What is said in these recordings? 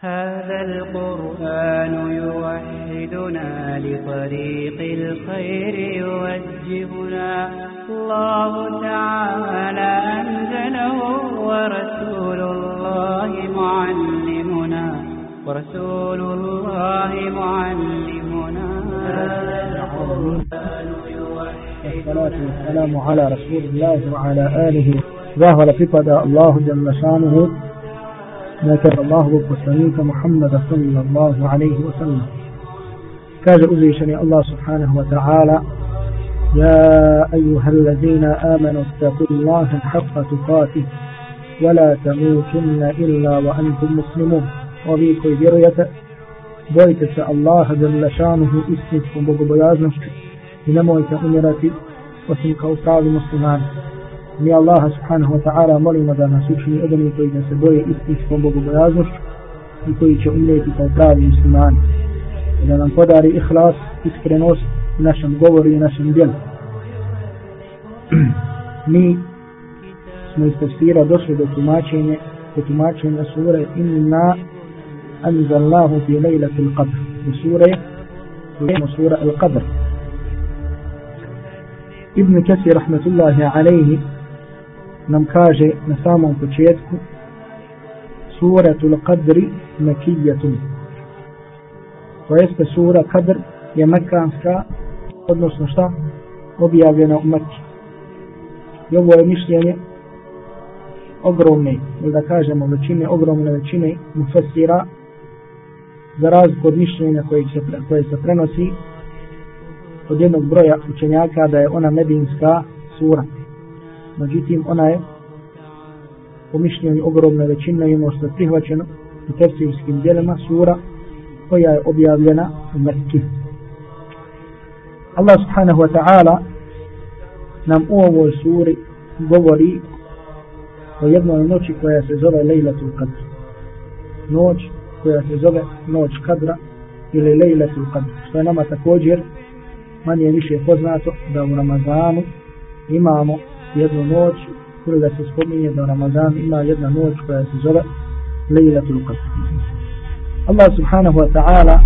هذا القرآن يوحدنا لطريق الخير يوجهنا. الله تعالى أنزله ورسول الله معلمنا. ورسول الله معلمنا. والصلاة والسلام على رسول الله وعلى آله. ظاهر فقد الله جل شأنه ذكر الله بسنيك محمد صلى الله عليه وسلم كاج أزيشني الله سبحانه وتعالى يا أيها الذين آمنوا اتقوا الله حق تقاته ولا تموتن إلا وأنتم مسلمون se Allaha jalla šanuhu istinskom bogobojaznošću i nemojte umirati osim kao pravi muslimani. Mi Allaha subhanahu wa ta'ala molimo da nas učini od onih koji se boje istinskom bogobojaznošću i koji će umreti kao pravi muslimani. I da nam podari ihlas, iskrenost u našem govoru i našem djelu. Mi smo iz tefsira došli do tumačenja do tumačenja sure inna anzalnahu fi lejlatil qadr u sure u sura al-qadr Ibn Kesir rahmetullahi alaihi nam kaže na samom početku suratul qadri makijatun to jeste sura qadr je mekanska odnosno šta? Objavljena u Mekki i ovo je mišljenje ogromne ili da kažemo većine ogromne većine mufesira za razliku od mišljenja koje se, koje se prenosi od jednog broja učenjaka da je ona medinska sura. Međutim, ona je po mišljenju ogromne većine i ono što je prihvaćeno u tefsirskim dijelima sura koja je objavljena u Mekki. Allah subhanahu wa ta'ala nam u ovoj suri govori o jednoj noći koja se zove Lejlatul Qadr. Noć koja se zove Noć Kadra ili Lejlatul Qadr. Što je nama također manje više poznato da u Ramazanu imamo jednu noć koju da se spominje da Ramazan ima jedna noć koja se zove Lejlatul Qadr. Allah subhanahu wa ta'ala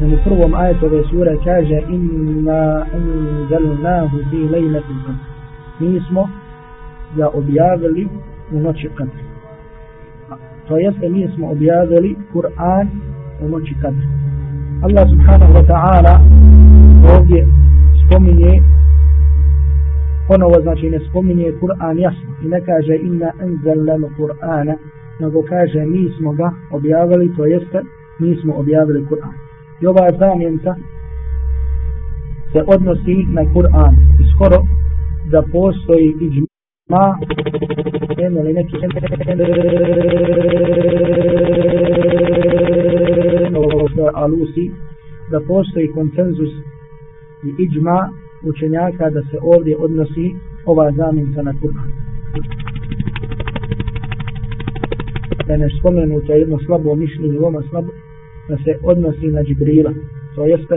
nam u prvom ajetu ove sure kaže inna anzalnahu fi lejlatul Qadr. Mi smo ga objavili u noći Qadr. To jeste mi smo objavili Kur'an u noći Qadr. Allah subhanahu wa ta'ala ovdje spominje ponovo znači ne spominje Kur'an jasno i ne kaže inna anzalna Kur'ana nego kaže mi smo ga objavili to jeste mi smo objavili Kur'an i ova zamjenca se odnosi na Kur'an. I skoro da postoji iđma ili neki alusi da postoji konsenzus i iđma učenjaka da se ovdje odnosi ova zamjenca na Kur'an. Da ne nešto spomenuto jedno slabo mišljenje, veoma slabo, da se odnosi na Džibrila. To jeste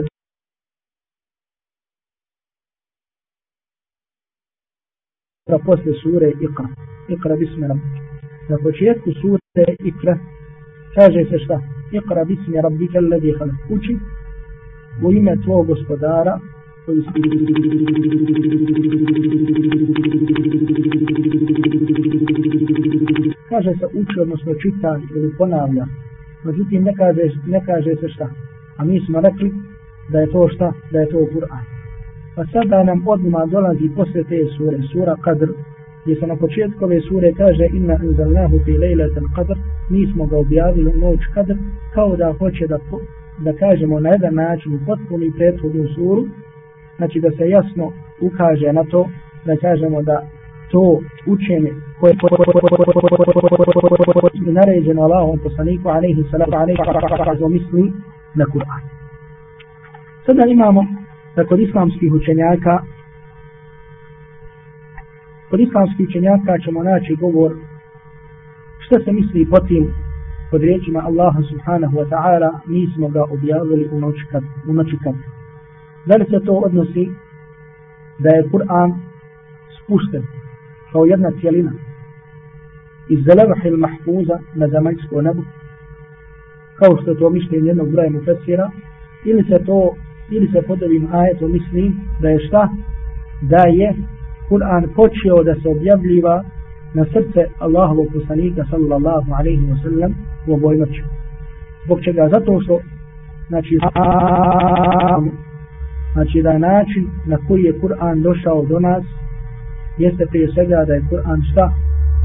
da posle sure Iqra. Iqra bismi rabbik. Na početku sure Iqra kaže se šta? Iqra bismi rabbika alladhi khalaq. Uči u ime tvojeg gospodara kaže se uči odnosno čita ili ponavlja. Međutim ne kaže, ne kaže se šta. A mi smo rekli da je to šta? Da je to Kur'an. Pa sada nam odmah dolazi posle te sure sura Qadr gdje se na početku ove sure kaže inna anzalnahu fi lejletan Qadr. Mi smo ga objavili u noć Qadr kao da hoće da da kažemo na jedan način potpuni prethodnu suru znači da se jasno ukaže na to da kažemo da to učenje koje je naređeno Allahom poslaniku alaihi salatu alaihi misli na Kur'an. Sada imamo da kod islamskih učenjaka kod islamskih učenjaka ćemo naći govor što se misli po tim pod riječima Allaha subhanahu wa ta'ala mi smo ga objavili u noći kad, u noći kad. Da li se to odnosi da je Kur'an spušten kao jedna cijelina iz zelevah il mahfuza na zemaljsko nebo kao što je to mišljenje jednog broja mufesira, ili se to, ili se pod ovim ajetom misli da je šta? Da je Kur'an počeo da se objavljiva na srce Allahovog poslanika sallallahu alaihi wa sallam u ovoj noći. Zbog čega? Zato što znači, znači da način na koji je Kur'an došao do nas jeste prije svega da je Kur'an šta?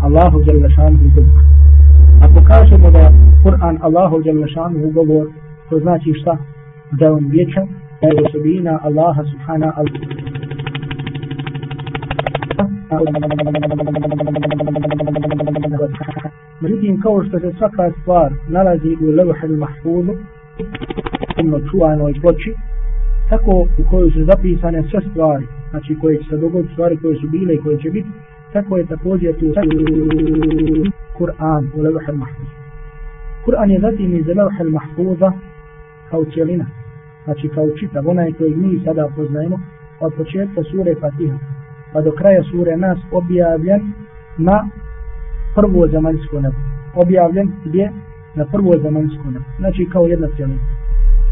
Allahu Đalešanu govor. Ako kažemo da je Kur'an Allahu Đalešanu govor, to znači šta? Da je on vječan, da je osobina Allaha Subhana al Međutim, kao što se svaka stvar nalazi u levhel mahfuzu, umno čuvanoj ploči, tako u kojoj su zapisane sve stvari, znači koje će se dogoditi, stvari koje su bile i koje će biti, tako je također tu Kur'an u levhel mahfuzu. Kur'an je zatim iz levhel mahfuza kao cijelina, znači kao čitav, onaj koji mi sada poznajemo, od početka sure Fatiha, pa do kraja sure nas objavljen na prvo zemaljsko nebo. Objavljen gdje? Na prvo zemaljsko nebo. Znači kao jedna cijelina.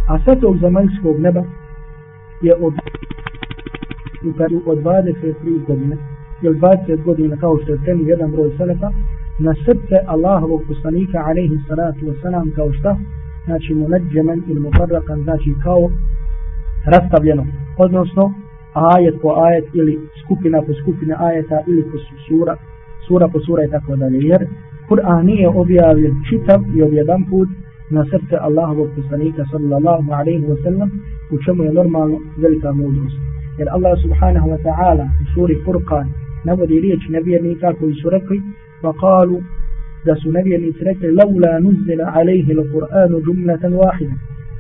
A sa tog zemaljskog neba je od, od 23 godine ili 20 godina kao što je temu jedan broj selefa na srce Allahovog poslanika alaihi salatu wasalam kao šta? Znači mu neđemen ili mu znači kao rastavljeno. Odnosno ajet po ajet ili skupina po skupina ajeta ili po sura, sura po sura i tako dalje. Jer Kur'an nije objavljen čitav i objedan put na srce Allahovog poslanika sallallahu alaihi wa sallam u čemu je normalno velika mudrost. Jer Allah subhanahu wa ta'ala u suri Furqan navodi riječ nevjernika koji su rekli pa kalu da su nevjernici rekli laula nuzzila alaihi l-Qur'anu džumlatan wahida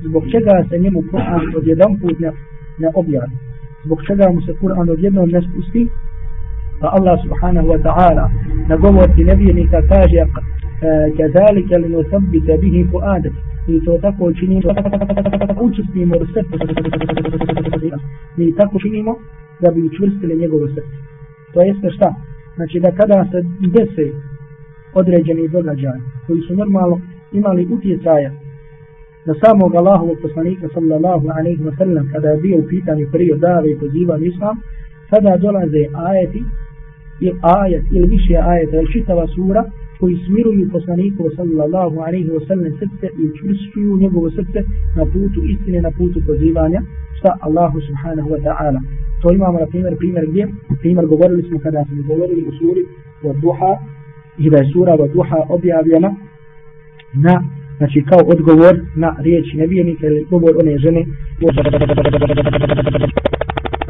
zbog čega se njemu Kur'an odjedan put ne, ne objavljen zbog čega mu se Kur'an odjednom ne spusti pa Allah subhanahu wa ta'ala na govor ti nevjernika kaže كذلك لنثبت به bihi fuadak. I to tako činimo učestnimo srce mi tako činimo da bi učvrstili njegovo srce. To jeste šta? Znači da kada se dese određeni događaj koji su normalno imali utjecaja na samog Allahovog poslanika sallallahu alaihi wa sallam kada je bio u pitanju period dave i pozivan islam sada dolaze ajeti ili ajet ili više ajeta ili čitava sura koji smiruju poslaniku sallallahu alaihi wa sallam srce i učvrstuju njegovo srce na putu istine, na putu pozivanja šta Allahu subhanahu wa ta'ala. To imamo na primjer, primjer gdje? Primjer govorili smo kada smo govorili u suri wa duha i da je sura wa duha objavljena na znači kao odgovor na riječi nevijenika ili govor one žene.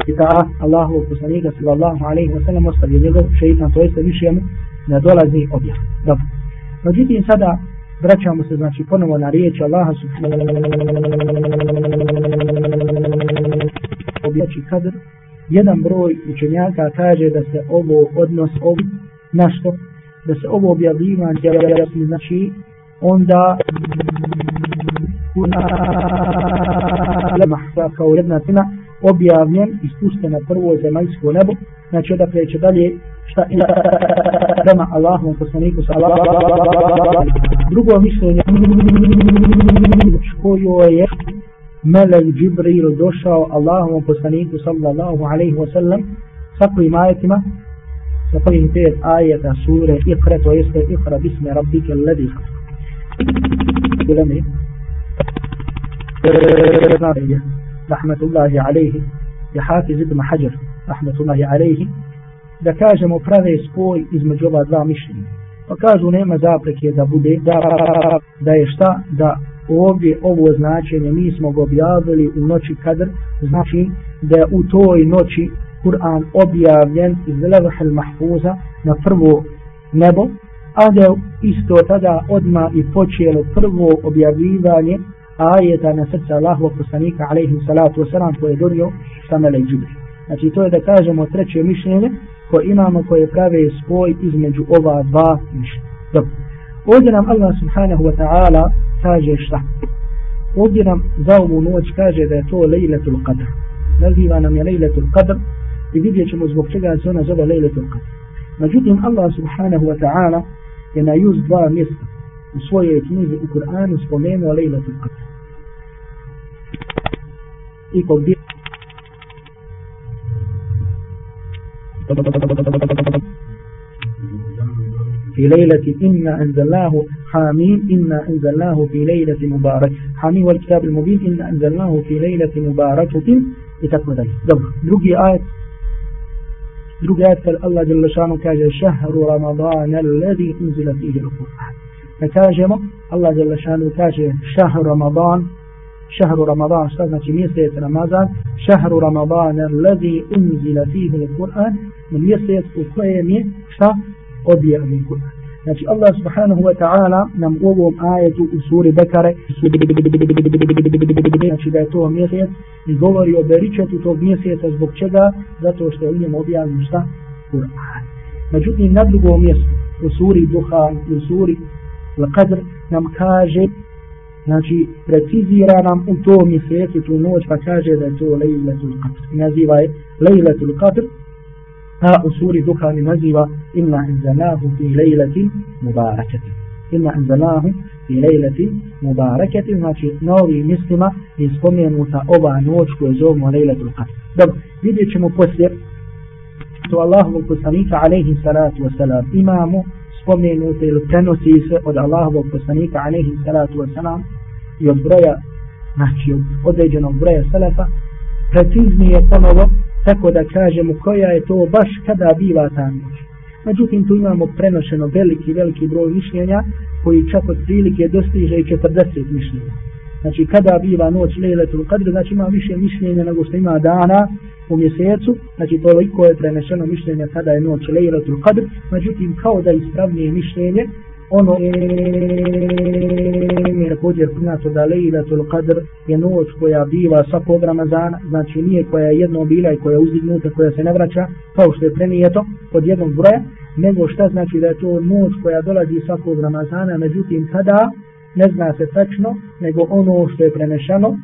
I ta Allahu poslanika sallallahu alaihi wa sallam ostavio njegov šeitan to jeste više mu ne dolazi objav dobro međutim sada vraćamo se znači ponovo na riječ Allaha subhanahu objači kadr jedan broj učenjaka kaže da se ovo odnos ovi na što da se ovo objavljivanje znači onda mahsa kao jedna tina objavljen i spušten na prvo zemaljsko nebo. Znači odakle će dalje šta ima prema Allahom poslaniku sa drugo mišljenje kojo je Melek Džibril došao Allahom poslaniku sallallahu alaihi wa sallam sa kojim ajetima? Sa prvim pet ajeta sure Iqra to jeste Iqra bisme rabbike alladhi khalaq. Uleme rahmetullahi alaihi je Hafiz ibn Hajar rahmetullahi alaihi da kažemo prave spoj između ova dva mišljenja. Pa kažu nema zapreke da bude da, da je šta? Da ovdje ovo značenje mi smo ga objavili u noći kadr znači da je u toj noći Kur'an objavljen iz levahel mahfuza na prvo nebo a da isto tada odma i počelo prvo objavljivanje ajeta na srce Allahovog poslanika alaihi salatu wasalam koje je donio sa Melek Znači to je da kažemo treće mišljenje ko imamo koje prave spoj između ova dva mišljenja. Dobro. Ovdje nam Allah subhanahu wa ta'ala kaže šta? Ovdje nam za ovu noć kaže da je to lejletul qadr. Naziva nam je lejletul qadr i vidjet ćemo zbog čega se ona zove lejletul qadr. Međutim, Allah subhanahu wa ta'ala je na juz dva mjesta u svojoj knjizi u Kur'anu spomenuo Lejletul Qadr. في في ليلة إنا أنزلناه حامين إنا أنزلناه في ليلة مباركة حامين والكتاب المبين إنا أنزلناه في ليلة مباركة. لتقوى ذلك دبر drugi ajet drugi ajet kad جل شأنه kaže شهر رمضان الذي أنزل فيه القرآن. ne الله جل شأنه kaže شهر رمضان شهر رمضان شهر مسيس رمضان شهر رمضان الذي أنزل فيه القرآن من يسيس أفهم شا أبيع من القرآن. نحن الله سبحانه وتعالى نمقوم آية سورة بكرة. نحن دا توم يسيس يقول يبريكة توم يسيس أزبق شدا ذاتو اشتغلين أبيع من شا القرآن نحن نبقوم يسيس سورة دخان سورة القدر نمكاجب znači precizira nam u tom mjesecu tu noć pa kaže da je to Lejletul Qadr. Naziva je Lejletul Qadr a u suri Duhan naziva inna anzalnahu fi lejleti mubarakati. Inna anzalnahu fi lejleti mubarakati, znači na ovim mislima je spomenuta ova noć koju zovemo lejletul qadr. Dobro, vidjet ćemo poslije to Allahovog poslanika alaihi salatu wasalam imamo spomenute ili prenosi se od Allahovog poslanika alaihi salatu wasalam i od broja znači od određenog broja salafa, preciznije ponovo tako da kažemo koja je to baš kada biva ta noć. Međutim, tu imamo prenošeno veliki, veliki broj mišljenja koji čak od prilike dostiže i 40 mišljenja. Znači, kada biva noć Lejletul Qadr, znači ima više mišljenja nego što ima dana u mjesecu, znači toliko je prenešeno mišljenja kada je noć Lejletul Qadr, međutim, kao da ispravnije mišljenje, ono je također poznato da lejletul Qadr je noć koja biva svakog Ramazana, znači nije koja je jedno bila i koja je uzdignuta, koja se ne vraća, kao što je prenijeto od jednog broja, nego šta znači da je to noć koja dolazi svakog Ramazana, međutim kada ne zna se tačno, nego ono što je prenešano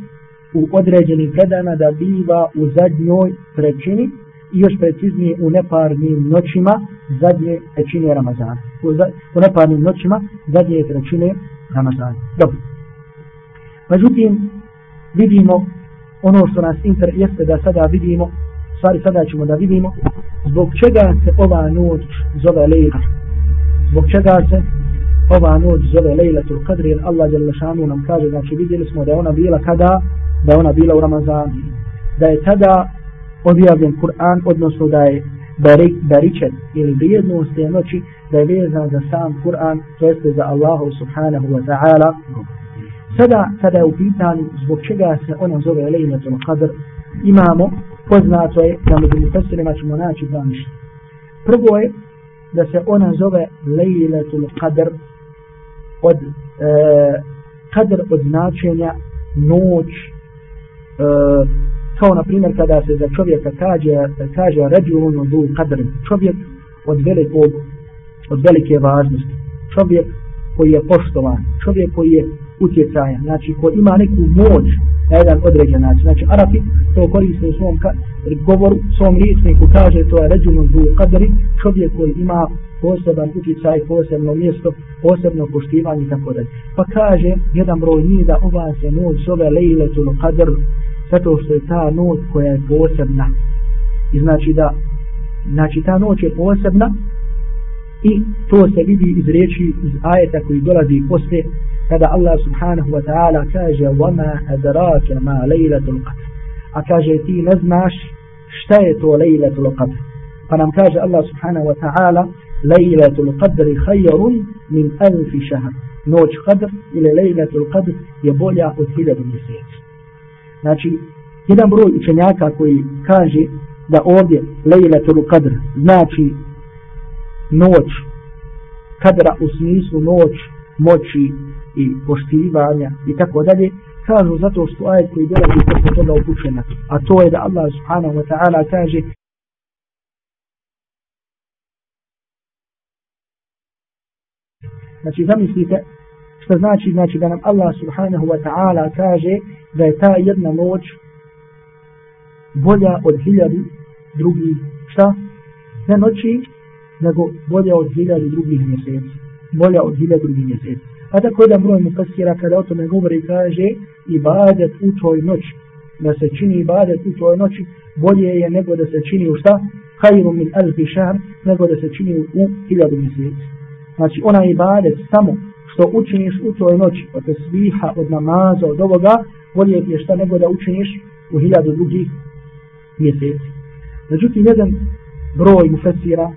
u određenim predana da biva u zadnjoj trećini i još preciznije u neparnim noćima zadnje trećine Ramazana. U, za, u neparnim noćima zadnje trećine Ramazana. Dobro. Međutim, vidimo ono što nas inter jeste da sada vidimo, stvari sada ćemo da vidimo, zbog čega se ova noć zove Lejla. Zbog čega se ova noć zove Lejlatul Qadr, jer Allah jalla šanu nam kaže, znači vidjeli smo da ona bila kada, da ona bila u Ramazanu. Da je tada objavljen Kur'an, odnosno da je barik, baričet ili vrijednost te noći, da je vezan za sam Kur'an, to jeste za Allahu subhanahu wa ta'ala. Sada, kada je u pitanju zbog čega se ona zove Lejletul Qadr, imamo, poznato je, da među mufesirima ćemo naći dva mišlja. Prvo je da se ona zove Lejletul Qadr od e, kadr od značenja noć e, kao na primjer kada se za čovjeka kaže kaže ređulun du kadr čovjek od velikog od velike važnosti čovjek koji je poštovan čovjek koji je utjecajan znači koji ima neku moć na jedan određen način. Znači Arapi to koriste u svom govoru svom riječniku kaže to je ređulun du kadri čovjek koji ima poseban utjecaj, posebno mjesto, posebno poštivanje i tako dalje. Pa kaže jedan broj nije da ova se noć zove Lejletul Qadr, zato što je ta noć koja je posebna i znači da znači ta noć je posebna i to se vidi iz riječi iz ajeta koji dolazi posle kada Allah subhanahu wa ta'ala kaže وَمَا أَدْرَاكَ مَا لَيْلَةُ الْقَدْرِ a kaže ti ne znaš šta je to lejletul qadr pa nam kaže Allah subhanahu wa ta'ala lejletul qadr khayrun min alfi shahr noć qadr ili lejletul qadr je bolja od hiljadu mjeseci Znači, jedan broj učenjaka koji kaže da ovdje Lejletul Qadr znači noć kadra u smislu noć moći i poštivanja i tako dalje, kažu zato što ajet koji dolazi posle toga upućena. A to je da Allah subhanahu wa ta'ala kaže Znači, zamislite što znači, znači da nam Allah subhanahu wa ta'ala kaže da je ta jedna noć bolja od hiljadu drugih, šta? Ne noći, nego bolja od hiljadu drugih mjeseci. Bolja od hiljadu drugih mjeseci. A tako jedan broj mufasira kada o tome govori kaže ibadet u toj noći. Da se čini ibadet u toj noći bolje je nego da se čini u šta? Hajru min alfi šar nego da se čini u hiljadu mjeseci. Znači ona ibadet samo što učiniš u toj noći od sviha, od namaza, od ovoga, bolje je šta nego da učiniš u hiljadu drugih mjeseci. Međutim, jedan broj mufesira,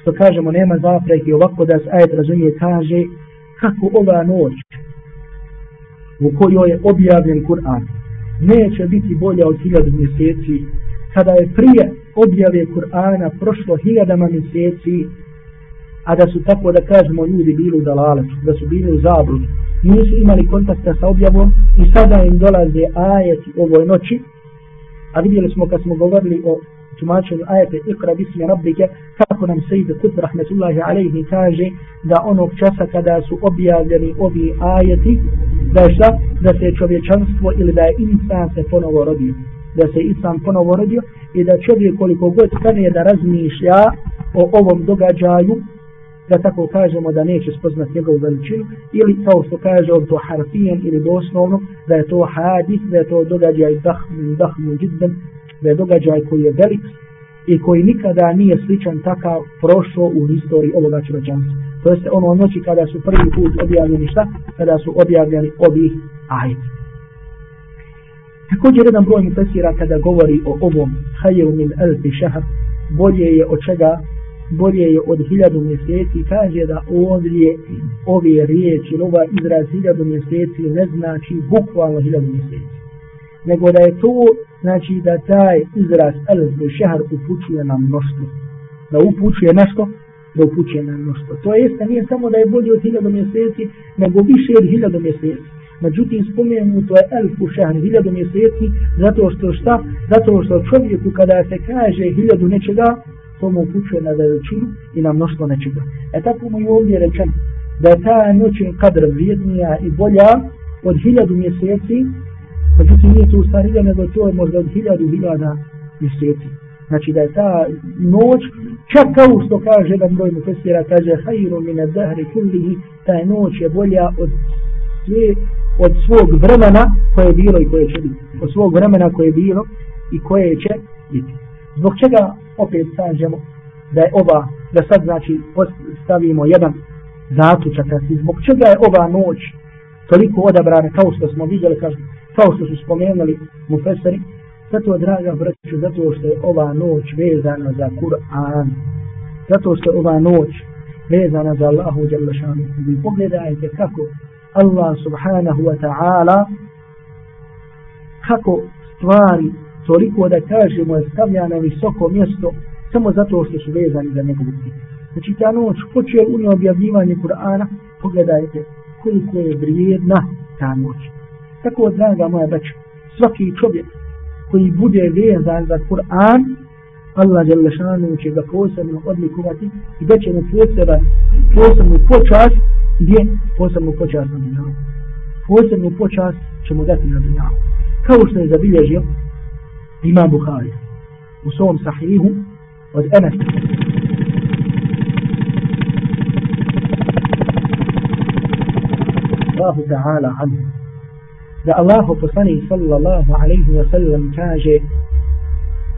što kažemo nema zapreke ovako da se ajet razumije, kaže kako ova noć u kojoj je objavljen Kur'an neće biti bolja od hiljadu mjeseci kada je prije objave Kur'ana prošlo hiljadama mjeseci a da su tako da kažemo ljudi bili u dalaletu, da su bili u zabludu, nisu imali kontakta sa objavom i sada im dolaze ajeti ovoj noći. A vidjeli smo kad smo govorili o tumačenju ajete ikra bismi rabbike kako nam sejid kut rahmetullahi alaihi kaže da onog časa kada su objavljeni ovi ajeti da je šta? da se čovječanstvo ili da je insan se ponovo rodio. Da se insan ponovo rodio i da čovjek koliko god stane da razmišlja o ovom događaju da tako kažemo da neće spoznat njegovu veličinu ili kao što kaže on to harfijen ili doslovno da je to hadis, da je to događaj dahmin, dahmin, džidben da je događaj koji je velik i koji nikada nije sličan takav prošao u istoriji ovoga čovečanstva. To jeste ono noći kada su prvi put objavljeni šta? Kada su objavljeni ovih ajde. Također jedan broj mu kada govori o ovom hajev min elfi šahar, bolje je od čega bolje je od hiljadu mjeseci, kaže da ovdje ove riječi, ova izraz hiljadu mjeseci ne znači bukvalno hiljadu mjeseci. Nego da je to, znači da taj izraz elzbe šehar upućuje na mnoštvo. Da upućuje nešto, da upućuje na mnoštvo. To jeste nije samo da je bolje od hiljadu mjeseci, nego više od hiljadu mjeseci. Međutim, spomenu to je elfu šehr, hiljadu mjeseci, zato što šta? Zato što čovjeku kada se kaže hiljadu nečega, to mu upućuje na veličinu i na mnoštvo nečega. E tako mu je ovdje rečen da je ta noćin kadr vrijednija i bolja od hiljadu mjeseci, međutim nije to u nego to je možda od hiljadu hiljada mjeseci. Znači da je ta noć, čak kao što kaže jedan broj mufesira, kaže hajru mine dahri kullihi, ta noć je bolja od sve, od svog vremena koje je bilo i koje će biti. Od svog vremena koje je bilo i koje će biti. Zbog čega opet sanđemo da je ova, da sad znači stavimo jedan zaključak, zbog čega je ova noć toliko odabrana kao što smo vidjeli, kao, kao što su spomenuli mu feseri, zato draga braću, zato što je ova noć vezana za Kur'an, zato što je ova noć vezana za Allahu Đalešanu. Vi pogledajte kako Allah subhanahu wa ta'ala kako stvari toliko da kažemo je stavlja na visoko mjesto samo zato što su vezani za njegovu knjigu. Znači ta noć hoće u njoj objavljivanje Kur'ana, pogledajte koliko je vrijedna ta noć. Tako, draga moja braća, svaki čovjek koji bude vezan za Kur'an, Allah je lešanu će ga posebno odlikovati i da će mu poseban, posebnu počast, gdje posebnu počast na dunjavu. Posebnu počast će mu dati na dunjavu. Kao što je zabilježio Imam Bukhari u svom sahihu od Enes. Allahu ta'ala anhu. Da Allahu poslani sallallahu alaihi wa sallam kaže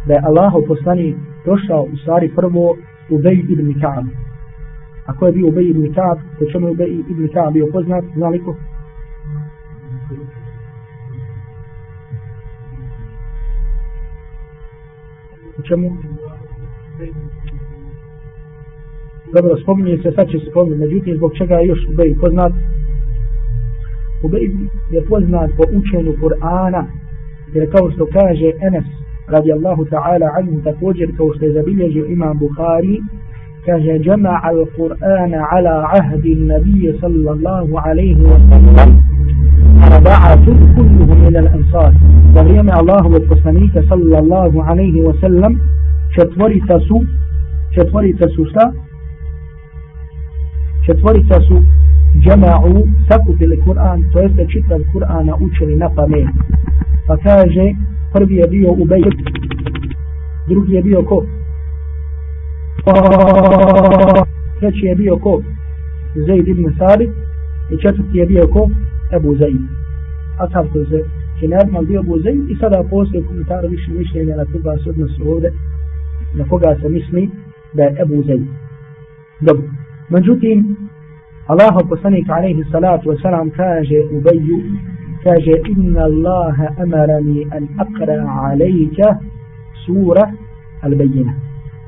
da je Allahu poslani došao u stvari prvo u Bej ibn Ka'ab a ko je bio Ubej ibn Ka'ab po čemu je Ubej ibn Ka'ab bio poznat? Znaliko čemu? Dobro, spominje se, sad će se spominje, međutim, zbog čega je još Ubej poznat? Ubej je poznat po učenju Kur'ana, jer kao što kaže Enes, radi Allahu ta'ala anhu, također kao što je zabilježio imam Bukhari, kaže, jama'a al-Qur'ana ala ahdi nabije sallallahu alaihi wa sallam, أربعة كلهم من الأنصار وغيما الله والقسميك صلى الله عليه وسلم četvori su četvori su šta četvori su džema'u sakupili Kur'an to jeste čitav Kur'ana učili na pamet pa kaže prvi je bio Ubej drugi je bio ko treći je bio ko Zaid ibn Sabit i četvrti je bio ko? Ebu Zaid. Ashab koji se Kinadman bio Buzeid i sada postoje komentar više mišljenja na koga se odnosi ovdje, na koga se misli da je Ebu Zeid. Dobro. Međutim, Allah poslanik alaihi salatu wasalam kaže u Beju, kaže inna Allaha amarani an akra alejka sura al-bejina.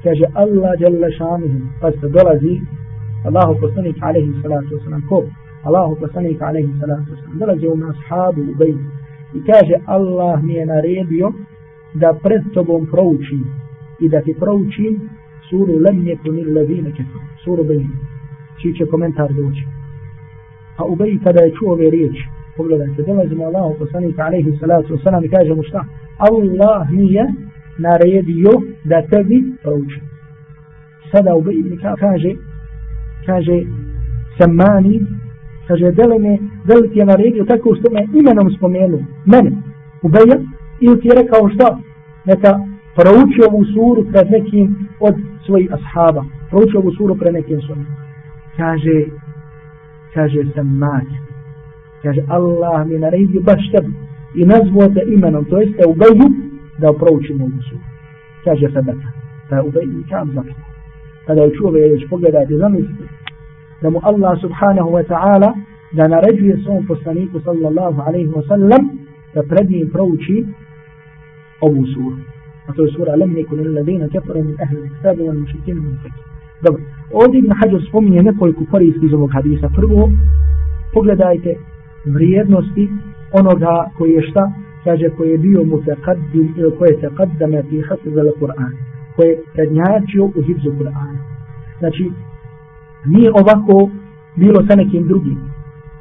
Kaže Allah jalla šanuhu, pa se dolazi Allah poslanik alaihi salatu wasalam, ko? Allahu poslanik alaihi salatu wasalam, dolazi u ashabu u Beju. I kaže Allah mi je naredio da pred tobom proučim i da ti proučim suru lem nekun illazine kefu, suru Bejina čiji će komentar doći. A Ubej kada je čuo ove riječi, pogledajte, dolazi mu Allahu poslanik alaihi salatu wasalam i kaže mu šta? Allah mi je naredio da tebi prouči. Sada Ubej kaže, kaže, samani, kaže, dele me, dele ti je naredio tako što me imenom spomenu, mene, Ubeja, ili ti je rekao šta? Neka prouči ovu suru pred nekim od svojih ashaba. Prouči ovu suru pred nekim svojim. Kaže kaže sam mać kaže Allah mi naredio baš tebi i nazvao te imenom to jeste ubeju, da proučimo ovu suru. Kaže sadaka. Da je i kam zakon kada je čuo već pogledajte zamislite da mu Allah subhanahu wa ta'ala da naređuje svom poslaniku sallallahu alaihi wa sallam da pred njim prouči ovu suru a to je sura lem nekun illadina kefaru min ahli kitabu wal mušikinu min fakir Dobro, ovdje Ibn Hajar spominje nekoliko koristi iz ovog hadisa. Prvo, pogledajte vrijednosti onoga koji je šta, kaže koji je bio mutakaddim ili koji je takaddame fi al-Quran, koji je prednjačio u hibzu Qur'ana. Znači, nije ovako bilo sa nekim drugim,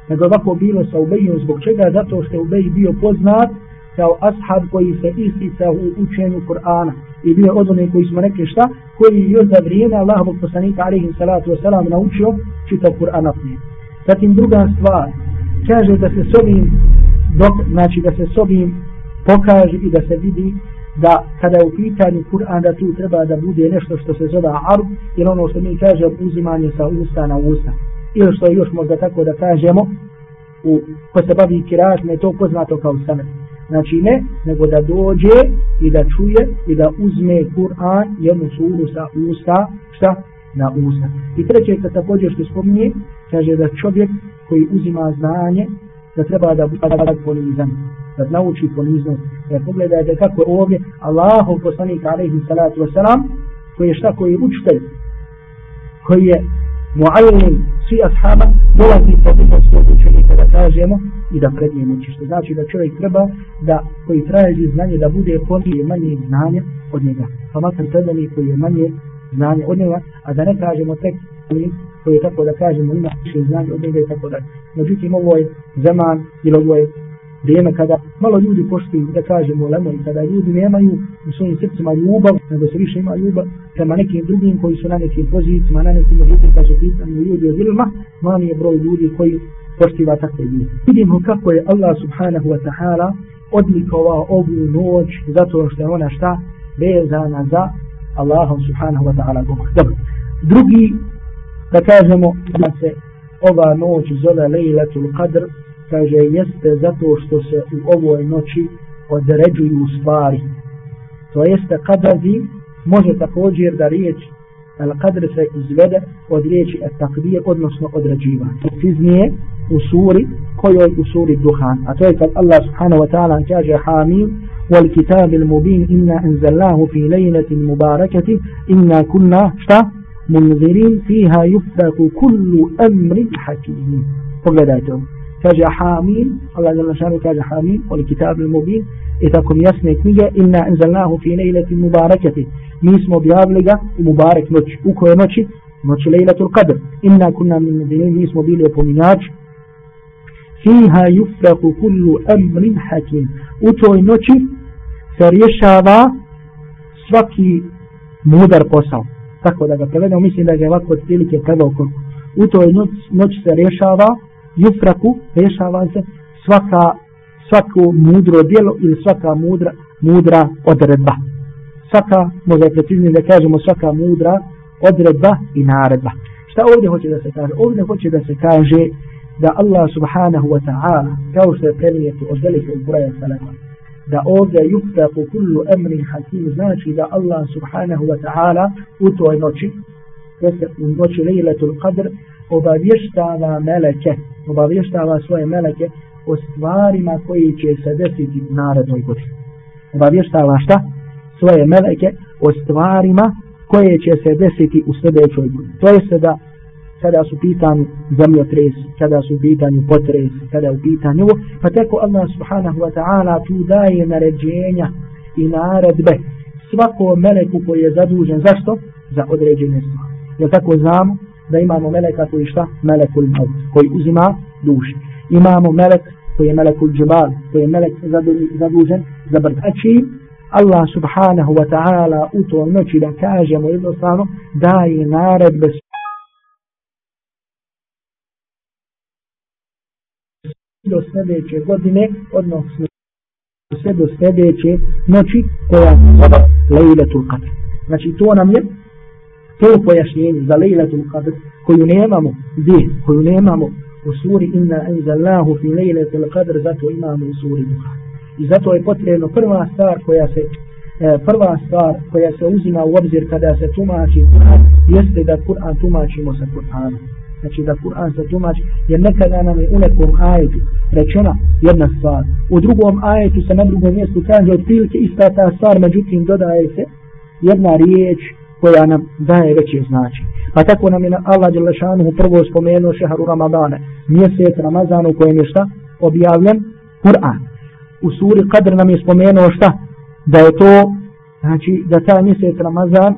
nego ovako bilo sa Ubejom. Zbog čega, zato što je Ubej bio poznat kao ashab koji se isticao u učenju Kur'ana. I bio od onih koji smo rekli šta? Koji je za vrijeme Allahovog poslanika alaihi salatu wasalam naučio čitav Kur'an apne. Zatim druga stvar kaže da se s ovim dok, znači da se s ovim pokaže i da se vidi da kada je u pitanju Kur'an da tu treba da bude nešto što se zove arb ili ono što mi kažemo uzimanje sa usta na usta ili što još možda tako da kažemo u, ko se bavi kiratne to poznato kao samet Znači ne, nego da dođe i da čuje i da uzme Kur'an jednu suru sa usta, šta? Na usta. I treće, kad također što spominje, kaže da čovjek koji uzima znanje, da treba da bude ponizan, da nauči poniznost. Jer pogledajte kako je ovdje Allahov poslanik alaihi salatu wasalam, koji je šta, koji je učitelj, koji je muallim svi ashaba, dolazi po svog učenika da kažemo, i da pred njim uči. Što znači da čovjek treba da koji traži znanje da bude ponije manje znanja od njega. Pa makar predani koji je manje znanje od njega, a da ne kažemo tek koji je tako da kažemo ima više znanja od njega i tako da. Međutim ovo je zaman ili ovo je vrijeme kada malo ljudi poštuju da kažemo lemo i kada ljudi nemaju u svojim srcima ljubav, nego se više ima ljubav prema nekim drugim koji su na nekim pozicijama, na nekim ljudi kada su pitani ljudi od ilma, mali je broj ljudi koji poštiva takve ljudi. Vidimo kako je Allah subhanahu wa ta'ala odlikovao ovu noć zato što je ona šta vezana za Allahom subhanahu wa ta'ala govor. Dobro. Drugi, da kažemo da se ova noć zove Lejlatul Qadr, kaže jeste zato što se u ovoj noći određuju stvari. To jeste kadazi može također da riječ al-qadr se izvede od riječi at-takdir, odnosno određivanje. Preciznije, u suri kojoj u suri duhan a to je kad Allah subhanahu wa ta'ala kaže hamim wal kitab al mubin inna anzalnahu fi laylatin mubarakati inna منذرين فيها يثبت كل أمر حكيم. فقداتهم كاجا حامين الله جل شأنه كاجا حامين والكتاب المبين. إذا إتاكم يسمي كنجا إنا أنزلناه في ليلة مباركة. ميس ميسمو بيابلغا مبارك نوتش. وكو نوتش. نوتش ليلة القدر. إنا كنا من المبينين ميسمو بيلو بومينات فيها يفرق كل أمر حكيم. وتو نوتش. فريشابا سوكي مودر قصاو tako da ga prevedemo. Mislim da je ovako od prilike prevoko u toj noć, noć se rješava jufraku, rješava se svaka svako mudro djelo ili svaka mudra mudra odredba. Svaka možda je preciznije da kažemo svaka mudra odredba i naredba. Šta ovdje hoće da se kaže? Ovdje hoće da se kaže da Allah subhanahu wa ta'ala kao što je prenijeto od velikog broja salama da ovdje yuftaku kullu emrin hakim znači da Allah subhanahu wa ta'ala u toj noći jeste u noći lejletul qadr obavještava meleke obavještava svoje meleke o stvarima koji će se desiti u narednoj godini obavještava šta? svoje meleke o stvarima koje će se desiti u sljedećoj godini to jeste da kada su pitanju zemljotres, kada su pitanju potres, kada u pitanju ovo, pa tako Allah subhanahu wa ta'ala tu daje naređenja i naredbe svako meleku koji je zadužen, zašto? Za određene stvari. Jer tako znamo da imamo meleka koji šta? Melekul maut, koji uzima duše. Imamo melek koji je melekul džibal, koji je melek zadužen za brda. Znači, Allah subhanahu wa ta'ala u to noći da kažemo jednostavno daje naredbe do sljedeće godine, odnosno sve do sljedeće noći koja zove Lejletul Qadr. Znači to nam je to pojašnjenje za Lejletul Qadr koju nemamo gdje, koju nemamo u suri Inna enzallahu fi Lejletul Qadr, zato imamo u suri Duha. I zato je potrebno prva stvar koja se e, prva stvar koja se uzima u obzir kada se tumači Kur'an jeste da Kur'an tumačimo sa Kur'anom znači da Kur'an se tumači, jer nekada nam je u nekom ajetu rečena jedna stvar, u drugom ajetu se na drugom mjestu kaže otprilike ista ta stvar, međutim dodaje se jedna riječ koja nam daje veće znači. Pa tako nam je Allah Đelešanuhu prvo spomenuo šeharu Ramadane, mjesec Ramazan u kojem je šta? Objavljen Kur'an. U suri Qadr nam je spomenuo šta? Da je to, znači da taj mjesec Ramazan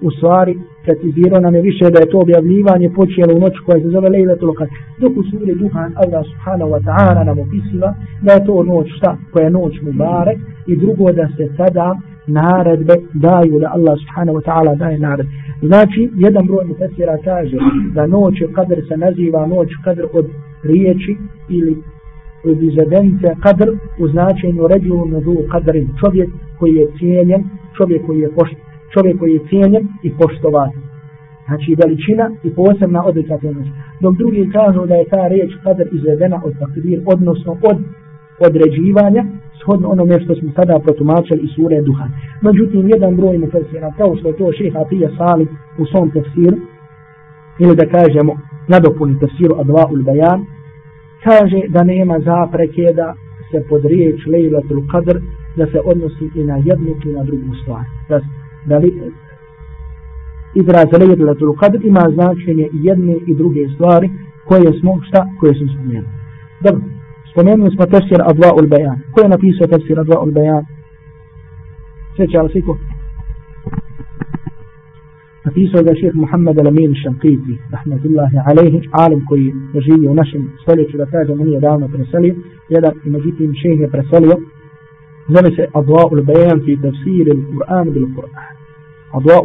u stvari precizirao nam je više da je to objavljivanje počelo u noć koja se zove Lejletul Qadr. Dok u suri Duhan Allah subhanahu wa ta'ala nam opisiva da je to noć šta koja je noć Mubarek i drugo da se tada naredbe daju da Allah subhanahu wa ta'ala daje naredbe. Znači, jedan broj mutesira kaže da noć Qadr se naziva noć Qadr od riječi ili od izvedenice Qadr u značenju ređu nadu Qadrin. Čovjek koji je cijenjen, čovjek koji je pošten čovjek koji je cijenjen i poštovan. Znači veličina i posebna odlika te noći. Dok drugi kažu da je ta riječ kadar izvedena od takdir, odnosno od određivanja, shodno onome što smo sada protumačili iz sure duha. Međutim, jedan broj mu kao što je to šeha Atija Salim u svom tefsiru, ili da kažemo nadopuni tefsiru Adva ul Bajan, kaže da nema zapreke da se pod riječ Lejlatul Qadr da se odnosi i na jednu i na drugu stvar. Da da li izraz Lejletul Qadr ima značenje jedne i druge stvari koje smo šta koje smo spomenuli. Dobro, spomenuli smo tefsir Adva ul Bayan. Ko je napisao tefsir Adva ul Bayan? Sjeća li siko? Napisao ga šeheh Muhammed Alamin Šankiti, Shankiti, rahmatullahi alaihi, alim koji je živio u našem stoljeću, da kažemo nije davno preselio, jedan i međutim šeheh je preselio, zove se Adva ul Bayan fi tafsir il-Quran bil-Quran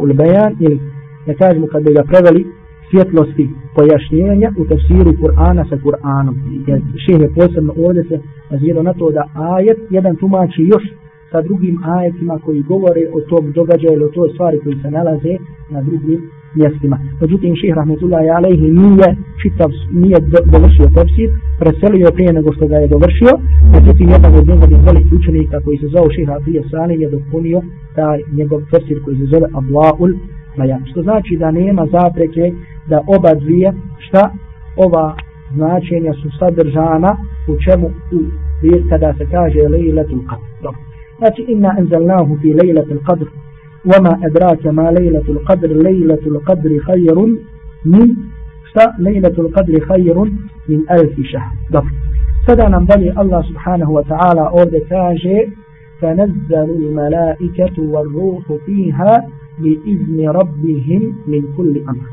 ul Bayan ili ne kažemo kad bi ga preveli svjetlosti pojašnjenja u tefsiru Kur'ana sa Kur'anom. Jer šehe posebno ovdje se nazirao na to da ajet jedan tumači još sa drugim ajetima koji govore o tom događaju ili o toj stvari koji se nalaze na drugim mjestima. Međutim, ših Rahmetullahi Aleyhi nije čitav, nije do, dovršio tefsir, preselio prije nego što ga je dovršio, međutim, jedan od njegovih velikih učenika koji se zove ših Abdije Salim je dopunio taj njegov tefsir koji se zove Ablaul Bayan. Što znači da nema zapreke da oba dvije, šta ova značenja su sadržana u čemu u kada se kaže Lejletul Qadr. Znači, inna enzelnahu fi Lejletul Qadr وما أدراك ما ليلة القدر ليلة القدر خير من ليلة القدر خير من ألف شهر. دفع سدى نمضي الله سبحانه وتعالى أورد كاجي تنزل الملائكة والروح فيها بإذن ربهم من كل أمر.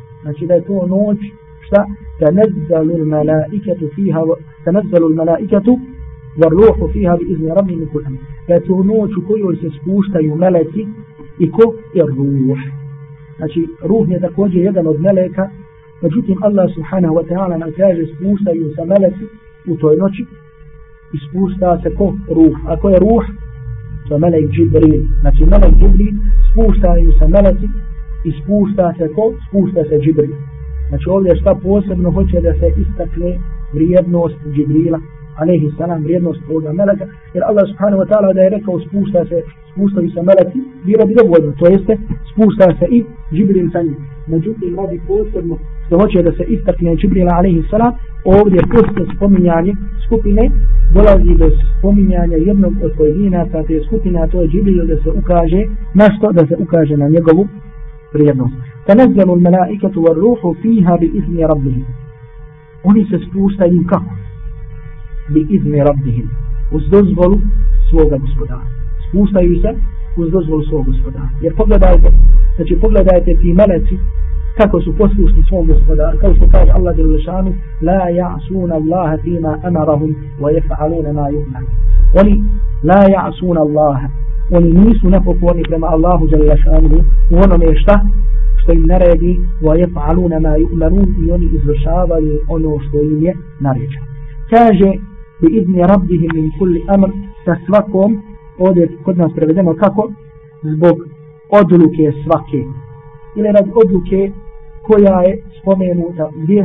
noć šta تنزل الملائكة فيها تنزل الملائكة والروح فيها بإذن ربهم من كل أمر. da je to noć u i ko je ruh. Znači, ruh je također jedan od meleka, međutim Allah subhanahu wa ta'ala nam kaže spuštaju se meleci u toj noći i spušta se ko ruh. A ko je ruh? To je melek Džibril. Znači, melek Džibril spuštaju se meleci i spušta se ko? Spušta se Džibril. Znači, ovdje šta posebno hoće da se istakne vrijednost Džibrila alaihi salam vrijednost ovoga meleka jer Allah subhanahu wa ta'ala da je rekao spušta se spustaju se meleki bilo bi dovoljno to jeste spušta se i Džibril sa njim međutim radi posebno što hoće da se istakne Džibrila alaihi salam ovdje posle spominjanje skupine dolazi do spominjanja jednog od pojedinaca te skupine a to je Džibril da se ukaže na što da se ukaže na njegovu vrijednost تنزل الملائكة والروح فيها بإذن ربهم oni se spuštaju kako Bi izni rabbihim uz dozvolu svoga gospodara. Spuštaju se uz dozvolu svog gospodara. Jer pogledajte znači pogledajte ti meleci kako su poslušni svom gospodaru. Kao što kaže Allah dželle lešanu la ya'suna Allaha fima amarahum wa yaf'aluna ma yu'mar oni la ya'suna Allaha. Oni nisu nepokorni prema Allahu dželle lešanu u onome šta? Što im naredi wa yaf'aluna ma yu'marun i oni izvršavaju ono što im je naređeno. Kaže bi idni rabbihim min kulli amr sa svakom ovdje kod nas prevedemo kako? Zbog odluke svake. Ili rad odluke koja je spomenuta gdje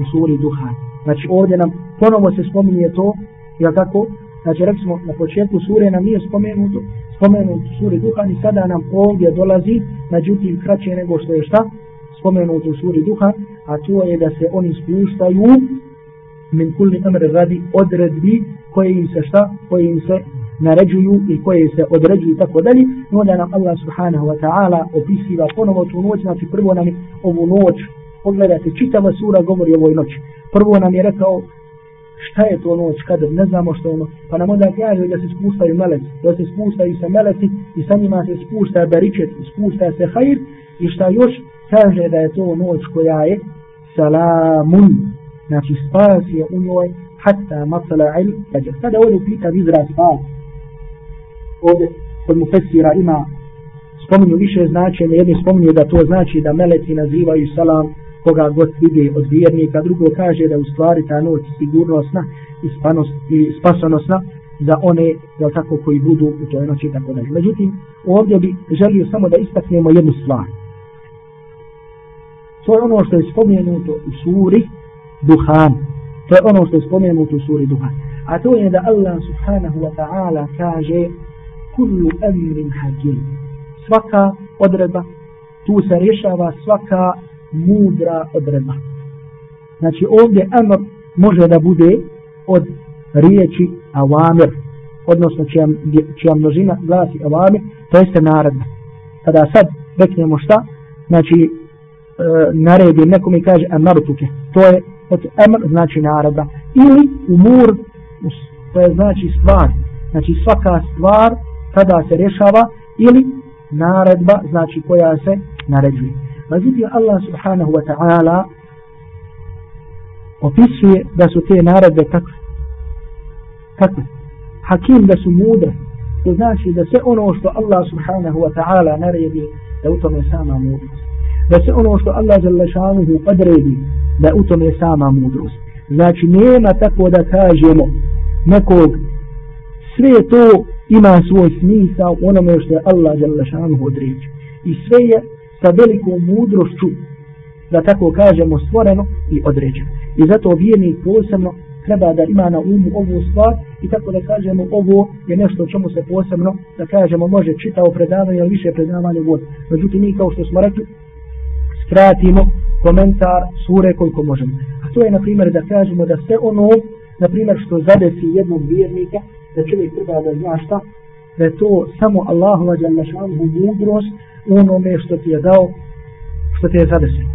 u suri Duhan znači ovdje nam ponovo se spominje to ja tako? Znači rekli smo na početku sure nam nije spomenuto spomenut suri Duhan i sada nam ovdje dolazi međutim kraće nego što je šta? Spomenuto u suri Duhan a to je da se oni spuštaju min kulli amr radi odredbi koje im se šta, koje im se naređuju i koje se određuju tako dalje, I onda nam Allah subhanahu wa ta'ala opisiva ponovo tu noć, znači prvo nam ovu noć, pogledajte, čitava sura govori o ovoj noći. Prvo nam je rekao šta je to noć, kada ne znamo što je ono, pa nam onda kaže da se spustaju meleci, da se spustaju se meleci i sa njima se spusta beričet, spusta se hajr. I šta još? Kaže da je to noć koja je salamun, znači spas je u njoj hatta matsala il fajr dakle, Sada ovdje pita izraz spas. Ovdje kod mu fesira ima spominju više značenje jedni spominju da to znači da meleci nazivaju salam koga god vide od vjernika, drugo kaže da u stvari ta noć sigurnosna i, spanost, i spasonosna za one da tako koji budu u toj noći i tako dalje. Međutim, ovdje bi želio samo da istaknemo jednu stvar. To je ono što je spomenuto u suri duhan. To je ono što je spomenuto u suri duhan. A to je da Allah subhanahu wa ta'ala kaže kullu amrin hakim. Svaka odredba, tu se rješava svaka mudra odredba. Znači ovdje amr može da bude od riječi awamir, odnosno čija, čija množina glasi awamir, to jeste naredba. Kada sad reknemo šta, znači e, naredi nekom i kaže amartuke, to je od emr znači naredba ili umur to je znači stvar. Znači svaka stvar kada se rješava ili naredba znači koja se naređuje. Međutim Allah subhanahu wa ta'ala opisuje da su te naredbe takve. Takve. hakim da su mudre. To znači da sve ono što Allah subhanahu wa ta'ala naredi da u tome sama mudrost da se ono što Allah žele šanuhu odredi da u tome je sama mudrost. Znači nema tako da kažemo nekog sve to ima svoj smisao onome što je Allah žele šanuhu određio. I sve je sa velikom mudrošću da tako kažemo stvoreno i određeno. I zato vjernik posebno treba da ima na umu ovu stvar i tako da kažemo ovo je nešto čemu se posebno da kažemo može čitao predavanje ili više predavanje vod. Međutim mi kao što smo rekli skratimo komentar sure koliko možemo. A to je na primjer da kažemo da sve ono na primjer što zadesi jednog vjernika da čovjek treba da zna šta da je to samo Allahova djelašanhu mudrost onome što ti je dao što ti je zadesio.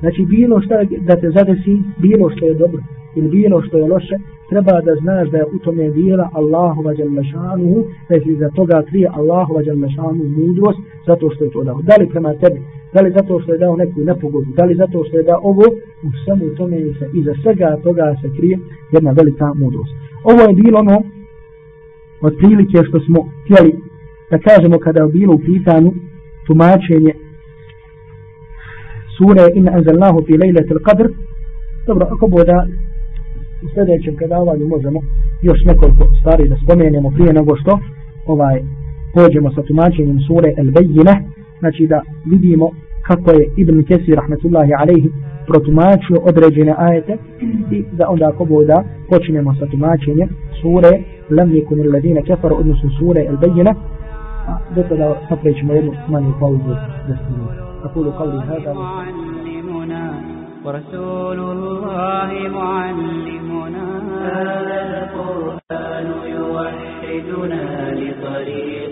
Znači bilo što da te zadesi, bilo što je dobro ili bilo što je loše, treba da znaš da je u tome dijela Allahova djelašanhu, da je za toga krije Allahova djelašanhu mudrost zato što je to dao. Da li prema tebi, da li zato što je dao neku nepogodu, da li zato što je dao ovo, u svemu tome se iza svega toga se krije jedna velika mudrost. Ovo je bilo ono od prilike što smo htjeli da kažemo kada je bilo u pitanju tumačenje sure Inna anzalnahu fi lejletil qadr. Dobro, ako boda u sljedećem predavanju možemo još nekoliko stvari da spomenemo prije nego što ovaj pođemo sa tumačenjem sure El Bejine, znači da vidimo kako je Ibn Kesir rahmetullahi alaihi protumačio određene ajete i da onda ako boda počinemo sa tumačenjem sure lam yakun alladhina kafaru odnosno sure al-bayyina do tada naprećemo jednu manju pauzu 10 minuta أقول قولي هذا ورسول الله معلمنا هذا القرآن يوحدنا لطريق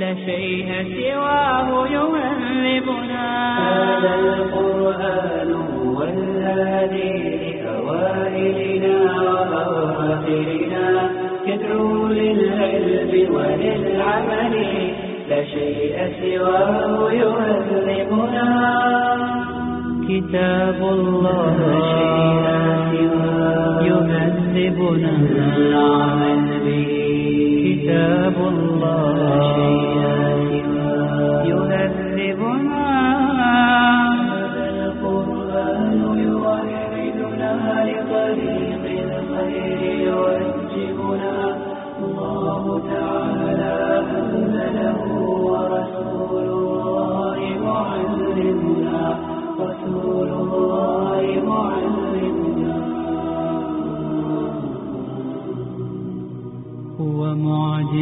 لا شيء سواه يهذبنا هذا القرآن هو الهادي لأوائلنا وأواخرنا يدعو للعلم وللعمل. لا شيء سواه يهذبنا كتاب الله يهذبنا العمل كتاب الله.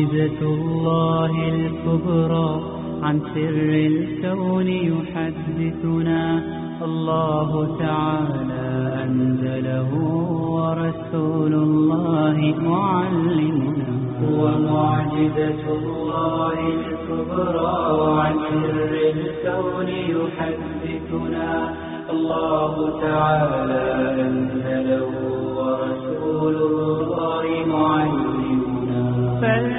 معجزة الله الكبرى عن سر الكون يحدثنا. الله تعالى أنزله ورسول الله معلمنا هو معجزة الله الكبرى عن سر الكون يحدثنا. الله تعالى أنزله ورسول الله معلمنا